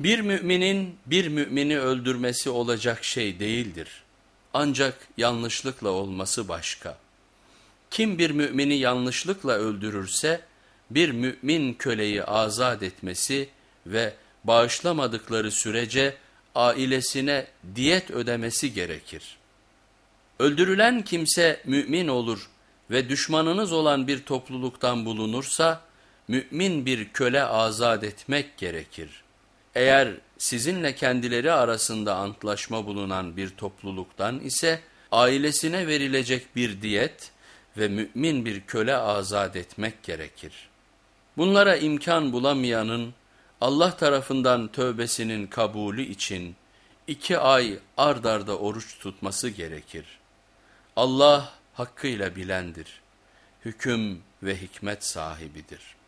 Bir müminin bir mümini öldürmesi olacak şey değildir. Ancak yanlışlıkla olması başka. Kim bir mümini yanlışlıkla öldürürse bir mümin köleyi azat etmesi ve bağışlamadıkları sürece ailesine diyet ödemesi gerekir. Öldürülen kimse mümin olur ve düşmanınız olan bir topluluktan bulunursa mümin bir köle azat etmek gerekir.'' Eğer sizinle kendileri arasında antlaşma bulunan bir topluluktan ise ailesine verilecek bir diyet ve mümin bir köle azat etmek gerekir. Bunlara imkan bulamayanın Allah tarafından tövbesinin kabulü için iki ay ardarda oruç tutması gerekir. Allah hakkıyla bilendir, hüküm ve hikmet sahibidir.''